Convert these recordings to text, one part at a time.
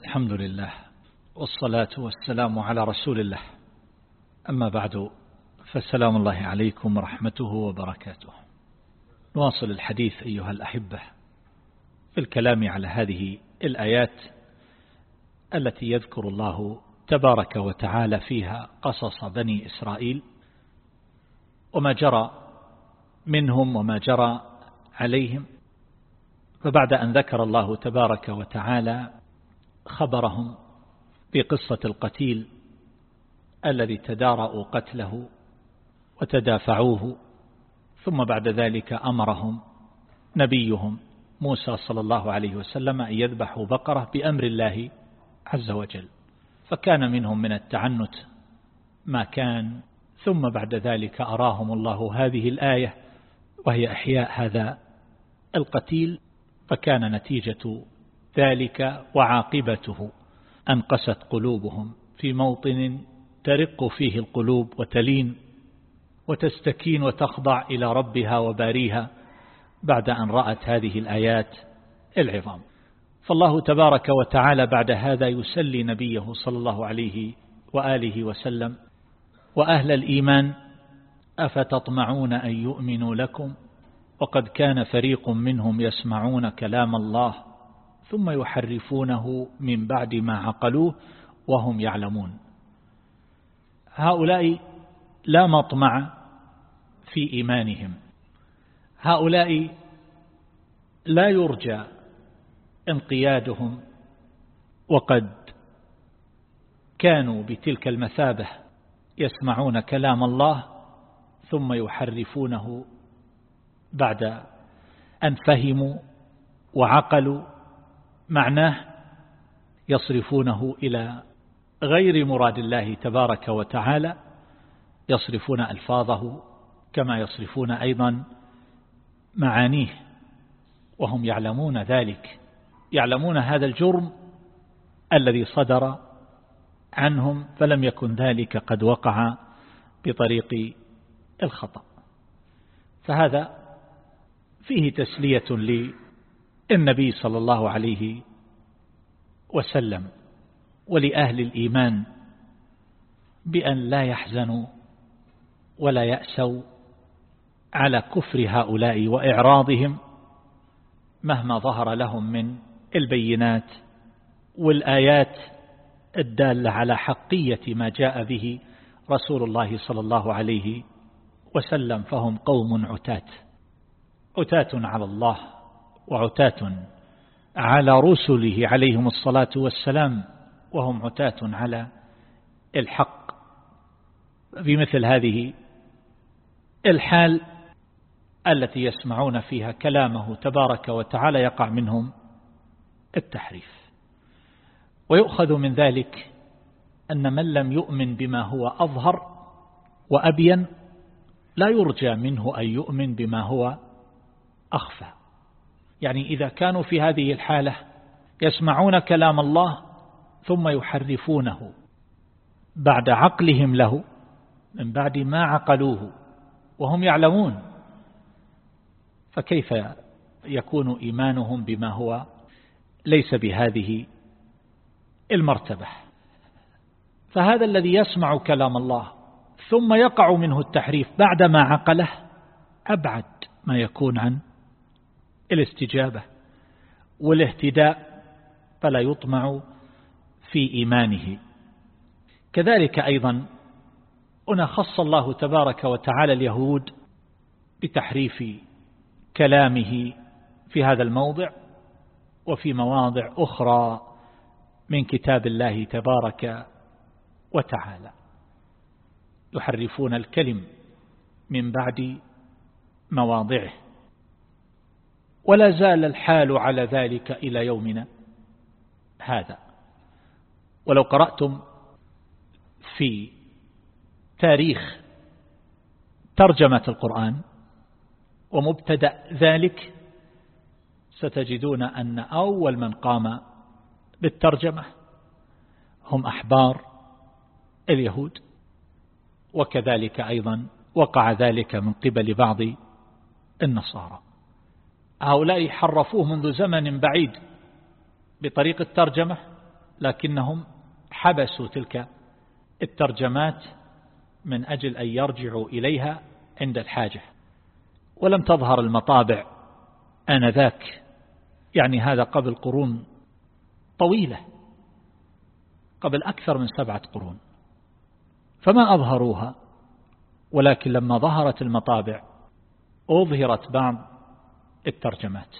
الحمد لله والصلاة والسلام على رسول الله. أما بعد فالسلام الله عليكم ورحمته وبركاته. نواصل الحديث أيها الأحبة في الكلام على هذه الآيات التي يذكر الله تبارك وتعالى فيها قصص بني إسرائيل وما جرى منهم وما جرى عليهم. فبعد أن ذكر الله تبارك وتعالى خبرهم بقصة القتيل الذي تدارأوا قتله وتدافعوه ثم بعد ذلك أمرهم نبيهم موسى صلى الله عليه وسلم أن يذبحوا بقرة بأمر الله عز وجل. فكان منهم من التعنت ما كان ثم بعد ذلك أراهم الله هذه الآية وهي أحياء هذا القتيل فكان نتيجة ذلك وعاقبته أن قست قلوبهم في موطن ترق فيه القلوب وتلين وتستكين وتخضع إلى ربها وباريها بعد أن رأت هذه الآيات العظام. فالله تبارك وتعالى بعد هذا يسلي نبيه صلى الله عليه وآله وسلم وأهل الإيمان أفتطمعون أن يؤمنوا لكم وقد كان فريق منهم يسمعون كلام الله ثم يحرفونه من بعد ما عقلوه وهم يعلمون. هؤلاء لا مطمع في إيمانهم. هؤلاء لا يرجى انقيادهم. وقد كانوا بتلك المثابة يسمعون كلام الله ثم يحرفونه بعد أن فهموا وعقلوا معناه يصرفونه إلى غير مراد الله تبارك وتعالى يصرفون ألفاظه كما يصرفون أيضا معانيه وهم يعلمون ذلك يعلمون هذا الجرم الذي صدر عنهم فلم يكن ذلك قد وقع بطريق الخطأ. فهذا فيه تسلية للنبي صلى الله عليه وسلم ولأهل الإيمان بأن لا يحزنوا ولا يأسوا على كفر هؤلاء وإعراضهم مهما ظهر لهم من البينات والآيات الدالة على حقية ما جاء به رسول الله صلى الله عليه وسلم فهم قوم عتات عتاة على الله. وعتاة على رسله عليهم الصلاة والسلام وهم عتاة على الحق. في مثل هذه الحال التي يسمعون فيها كلامه تبارك وتعالى يقع منهم التحريف. ويؤخذ من ذلك أن من لم يؤمن بما هو أظهر وأبين لا يرجى منه أن يؤمن بما هو أخفى. يعني إذا كانوا في هذه الحالة يسمعون كلام الله ثم يحرفونه بعد عقلهم له من بعد ما عقلوه وهم يعلمون فكيف يكون إيمانهم بما هو ليس بهذه المرتبة؟ فهذا الذي يسمع كلام الله ثم يقع منه التحريف بعدما عقله أبعد ما يكون عن الاستجابة والاهتداء فلا يطمع في إيمانه. كذلك أيضا هنا خص الله تبارك وتعالى اليهود بتحريف كلامه في هذا الموضع وفي مواضع أخرى من كتاب الله تبارك وتعالى. يحرفون الكلم من بعد مواضعه. ولا زال الحال على ذلك إلى يومنا هذا. ولو قرأتم في تاريخ ترجمة القرآن ومبتدأ ذلك ستجدون أن أول من قام بالترجمة هم أحبار اليهود وكذلك أيضا وقع ذلك من قبل بعض النصارى. هؤلاء حرفوه منذ زمن بعيد بطريق الترجمة لكنهم حبسوا تلك الترجمات من أجل أن يرجعوا إليها عند الحاجة. ولم تظهر المطابع آنذاك يعني هذا قبل قرون طويلة قبل أكثر من سبعة قرون. فما أظهروها ولكن لما ظهرت المطابع أظهرت بعض الترجمات.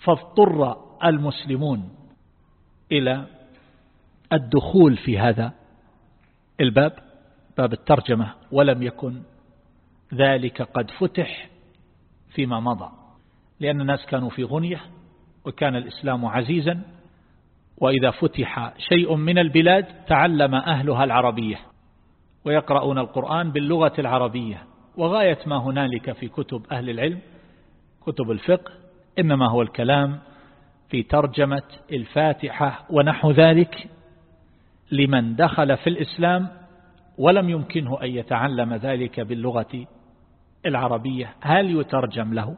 فاضطر المسلمون إلى الدخول في هذا الباب باب الترجمة ولم يكن ذلك قد فتح فيما مضى لأن الناس كانوا في غنية وكان الإسلام عزيزا وإذا فتح شيء من البلاد تعلم أهلها العربية ويقرؤون القرآن باللغة العربية وغاية ما هنالك في كتب أهل العلم كتب الفقه إنما هو الكلام في ترجمة الفاتحة ونحو ذلك. لمن دخل في الإسلام ولم يمكنه أن يتعلم ذلك باللغة العربية هل يترجم له؟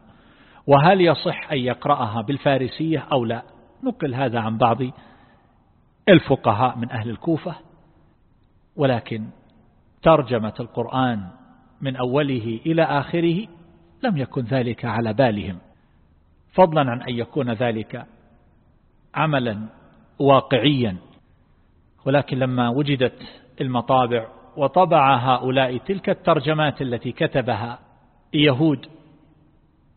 وهل يصح أن يقرأها بالفارسية أو لا؟ نقل هذا عن بعض الفقهاء من أهل الكوفة. ولكن ترجمة القرآن من أوله إلى آخره لم يكن ذلك على بالهم. فضلا عن أن يكون ذلك عملا واقعيا. ولكن لما وجدت المطابع وطبع هؤلاء تلك الترجمات التي كتبها يهود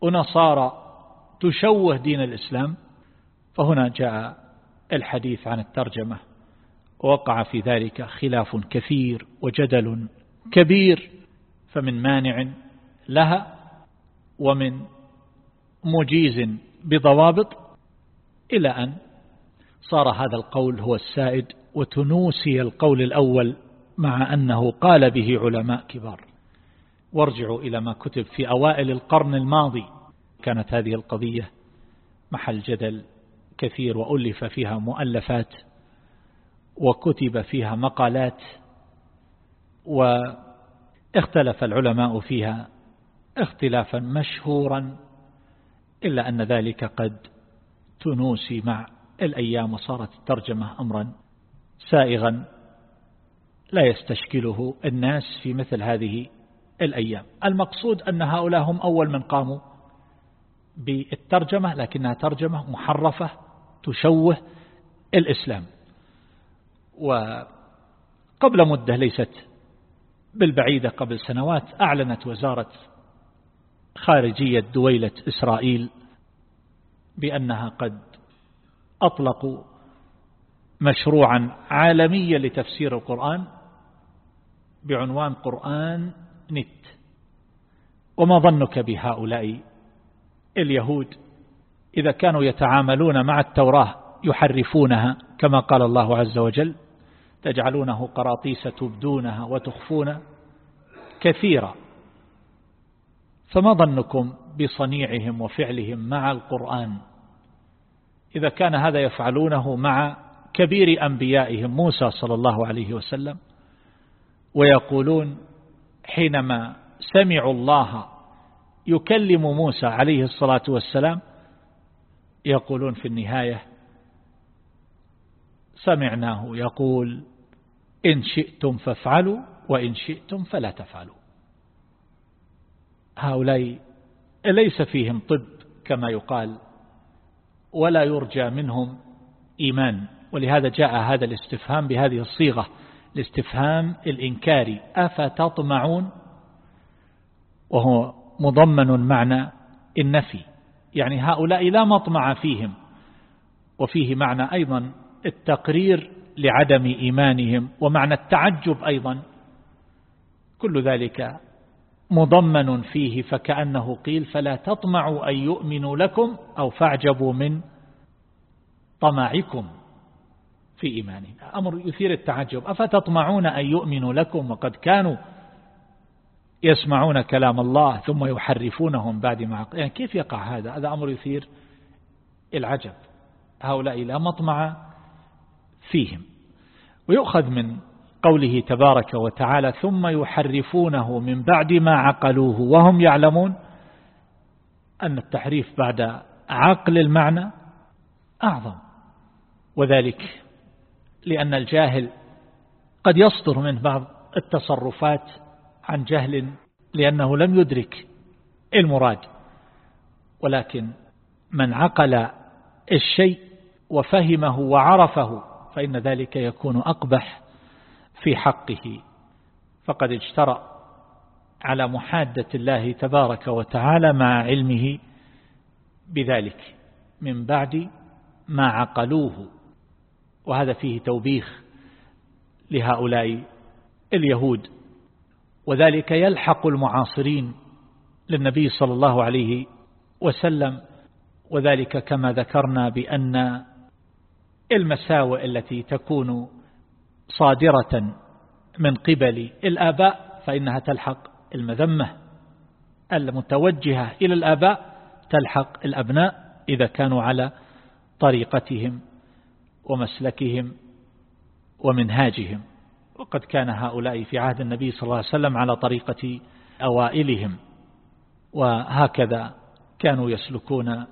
ونصارى تشوه دين الإسلام فهنا جاء الحديث عن الترجمة. ووقع في ذلك خلاف كثير وجدل كبير فمن مانع لها ومن مجيز بضوابط إلى أن صار هذا القول هو السائد وتنوسي القول الأول مع أنه قال به علماء كبار. وارجعوا إلى ما كتب في أوائل القرن الماضي. كانت هذه القضية محل جدل كثير وألف فيها مؤلفات وكتب فيها مقالات واختلف العلماء فيها اختلافا مشهورا إلا أن ذلك قد تنوسي مع الأيام وصارت الترجمة أمرا سائغا لا يستشكله الناس في مثل هذه الأيام. المقصود أن هؤلاء هم أول من قاموا بالترجمة لكنها ترجمة محرفة تشوه الإسلام. وقبل مدة ليست بالبعيدة قبل سنوات أعلنت وزارة خارجية دويلة إسرائيل بأنها قد أطلقوا مشروعا عالميا لتفسير القرآن بعنوان قرآن نت. وما ظنك بهؤلاء اليهود إذا كانوا يتعاملون مع التوراة يحرفونها كما قال الله عز وجل تجعلونه قراطيس تبدونها وتخفون كثيرا. فما ظنكم بصنيعهم وفعلهم مع القرآن؟ إذا كان هذا يفعلونه مع كبير أنبيائهم موسى صلى الله عليه وسلم ويقولون حينما سمعوا الله يكلم موسى عليه الصلاة والسلام يقولون في النهاية سمعناه يقول إن شئتم فافعلوا وإن شئتم فلا تفعلوا. هؤلاء ليس فيهم طب كما يقال ولا يرجى منهم إيمان. ولهذا جاء هذا الاستفهام بهذه الصيغة الاستفهام الإنكاري. أفتطمعون وهو مضمن معنى النفي. يعني هؤلاء لا مطمع فيهم. وفيه معنى أيضا التقرير لعدم إيمانهم ومعنى التعجب أيضا. كل ذلك مضمن فيه فكأنه قيل فلا تطمعوا أن يؤمنوا لكم أو فاعجبوا من طمعكم في إيمانهم أمر يثير التعجب. أفتطمعون أن يؤمنوا لكم؟ وقد كانوا يسمعون كلام الله ثم يحرفونهم بعد ما يعني كيف يقع هذا؟ هذا أمر يثير العجب. هؤلاء لا مطمع فيهم. ويؤخذ من قوله تبارك وتعالى ثم يحرفونه من بعد ما عقلوه. وهم يعلمون أن التحريف بعد عقل المعنى أعظم. وذلك لأن الجاهل قد يصدر منه بعض التصرفات عن جهل لأنه لم يدرك المراد. ولكن من عقل الشيء وفهمه وعرفه فإن ذلك يكون أقبح في حقه. فقد اجترأ على محادة الله تبارك وتعالى مع علمه بذلك من بعد ما عقلوه. وهذا فيه توبيخ لهؤلاء اليهود. وذلك يلحق المعاصرين للنبي صلى الله عليه وسلم. وذلك كما ذكرنا بأن المساوئ التي تكون صادرة من قبل الآباء فإنها تلحق المذمة. المتوجهة إلى الآباء تلحق الأبناء إذا كانوا على طريقتهم ومسلكهم ومنهاجهم. وقد كان هؤلاء في عهد النبي صلى الله عليه وسلم على طريقة أوائلهم. وهكذا كانوا يسلكون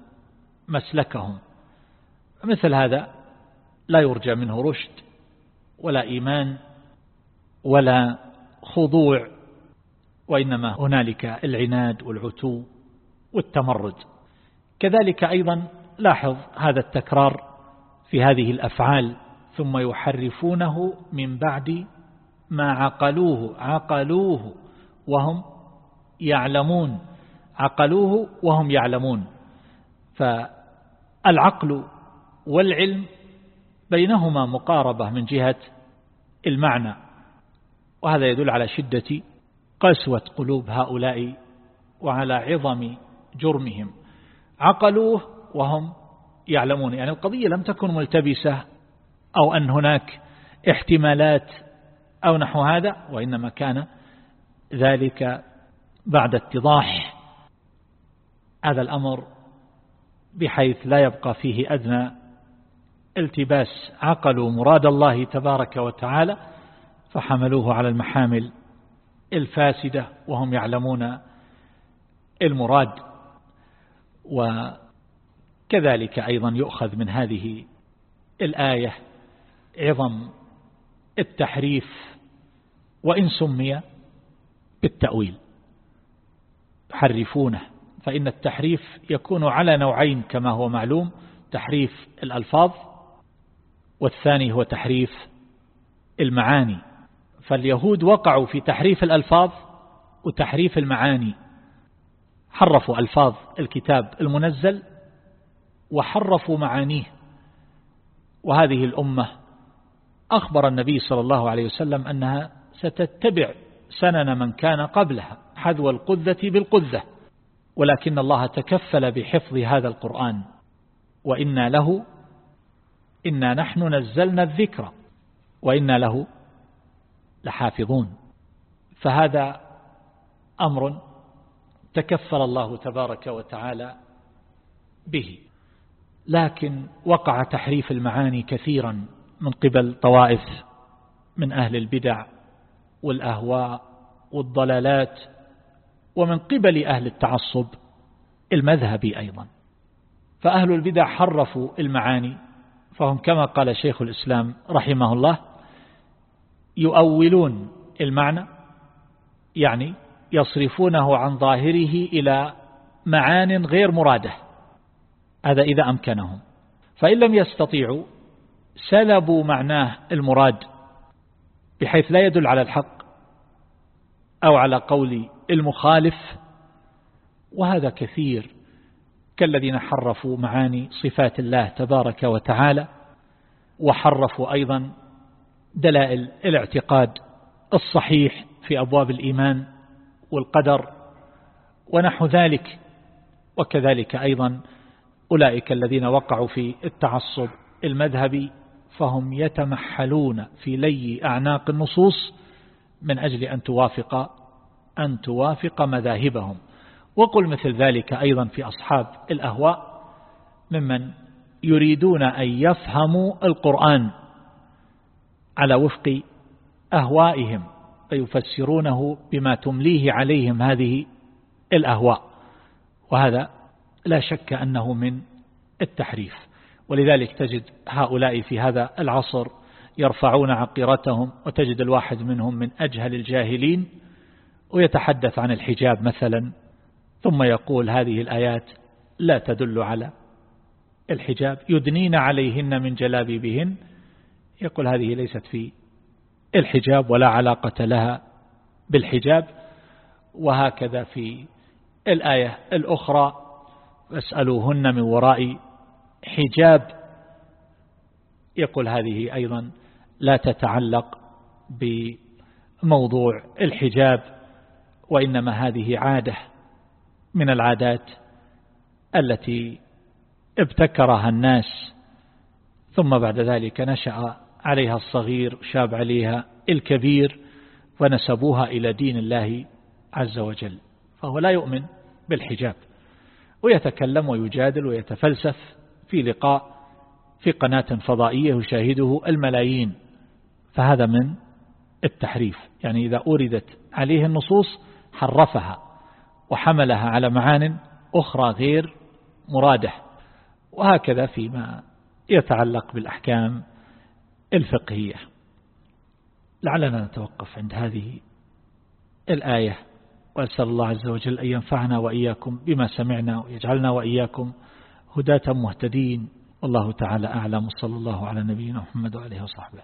مسلكهم. مثل هذا لا يرجى منه رشد. ولا إيمان ولا خضوع وإنما هنالك العناد والعتو والتمرد. كذلك أيضا لاحظ هذا التكرار في هذه الأفعال ثم يحرفونه من بعد ما عقلوه عقلوه وهم يعلمون عقلوه وهم يعلمون. فالعقل والعلم بينهما مقاربة من جهة المعنى وهذا يدل على شدة قسوة قلوب هؤلاء وعلى عظم جرمهم. عقلوه وهم يعلمون. يعني القضية لم تكن ملتبسة أو أن هناك احتمالات أو نحو هذا وإنما كان ذلك بعد اتضاح هذا الأمر بحيث لا يبقى فيه أدنى التباس عقلوا مراد الله تبارك وتعالى فحملوه على المحامل الفاسدة وهم يعلمون المراد. وكذلك أيضا يؤخذ من هذه الآية عظم التحريف وإن سمي بالتأويل يحرفونه. فإن التحريف يكون على نوعين كما هو معلوم تحريف الألفاظ والثاني هو تحريف المعاني. فاليهود وقعوا في تحريف الألفاظ وتحريف المعاني. حرفوا ألفاظ الكتاب المنزل وحرفوا معانيه. وهذه الأمة أخبر النبي صلى الله عليه وسلم أنها ستتبع سنن من كان قبلها حذو القذة بالقذة. ولكن الله تكفل بحفظ هذا القرآن. وإنا له إنا نحن نزلنا الذكر وإنا له لحافظون. فهذا أمر تكفل الله تبارك وتعالى به. لكن وقع تحريف المعاني كثيرا من قبل طوائف من أهل البدع والأهواء والضلالات ومن قبل أهل التعصب المذهبي أيضا. فأهل البدع حرفوا المعاني فهم كما قال شيخ الإسلام رحمه الله يؤولون المعنى يعني يصرفونه عن ظاهره إلى معان غير مرادة هذا إذا أمكنهم. فإن لم يستطيعوا سلبوا معناه المراد بحيث لا يدل على الحق أو على قول المخالف وهذا كثير. كالذين حرفوا معاني صفات الله تبارك وتعالى وحرفوا أيضا دلائل الاعتقاد الصحيح في أبواب الإيمان والقدر ونحو ذلك وكذلك أيضا أولئك الذين وقعوا في التعصب المذهبي فهم يتمحلون في لي أعناق النصوص من أجل أن توافق أن توافق مذاهبهم. وقل مثل ذلك أيضا في أصحاب الأهواء ممن يريدون أن يفهموا القرآن على وفق أهوائهم فيفسرونه بما تمليه عليهم هذه الأهواء وهذا لا شك أنه من التحريف ولذلك تجد هؤلاء في هذا العصر يرفعون عقيرتهم وتجد الواحد منهم من أجهل الجاهلين ويتحدث عن الحجاب مثلا ثم يقول هذه الآيات لا تدل على الحجاب يدنين عليهن من جلابيبهن. يقول هذه ليست في الحجاب ولا علاقة لها بالحجاب. وهكذا في الآية الأخرى فاسألوهن من وراء حجاب. يقول هذه أيضا لا تتعلق بموضوع الحجاب وإنما هذه عادة. من العادات التي ابتكرها الناس ثم بعد ذلك نشأ عليها الصغير شاب عليها الكبير ونسبوها إلى دين الله عز وجل فهو لا يؤمن بالحجاب ويتكلم ويجادل ويتفلسف في لقاء في قناة فضائية يشاهده الملايين فهذا من التحريف يعني إذا أوردت عليه النصوص حرفها وحملها على معان أخرى غير مراده وهكذا فيما يتعلق بالأحكام الفقهية. لعلنا نتوقف عند هذه الآية. وأسأل الله عز وجل أن ينفعنا وإياكم بما سمعنا ويجعلنا وإياكم هداة مهتدين. والله تعالى أعلم. صلى الله على نبينا محمد وعليه وصحبه.